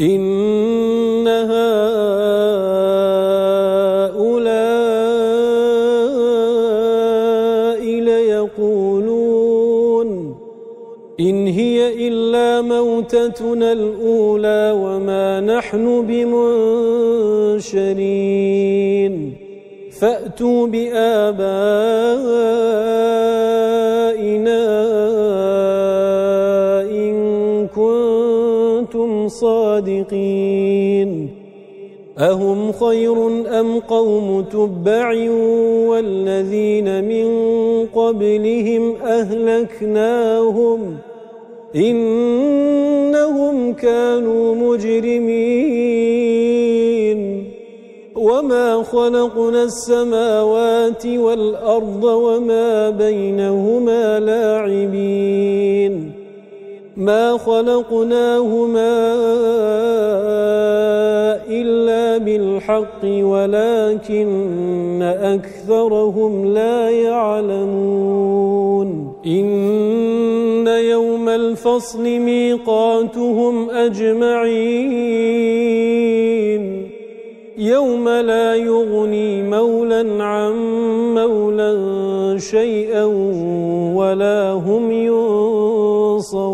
إن هؤلاء ليقولون إن هي إلا موتتنا الأولى وما نحن بمنشرين. فأتوا بآبائنا صادقين. أهم خير أم قوم تبع والذين من قبلهم أهلكناهم؟ إنهم كانوا مجرمين. وما خلقنا السماوات والأرض وما بينهما لاعبين. ما خلقناهما إلا بالحق ولكن أكثرهم لا يعلمون. إن يوم الفصل ميقاتهم أجمعين. يوم لا يغني مولا عن مولا شيئا ولا هم ينصرون.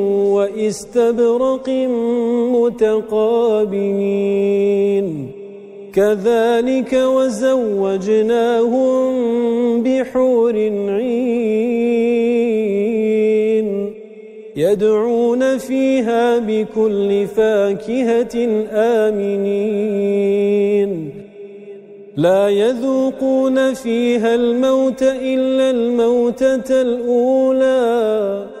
واستبرق متقابلين. كذلك وزوجناهم بحور عين. يدعون فيها بكل فاكهة آمنين. لا يذوقون فيها الموت إلا الموتة الأولى.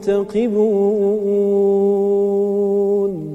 مرتقبون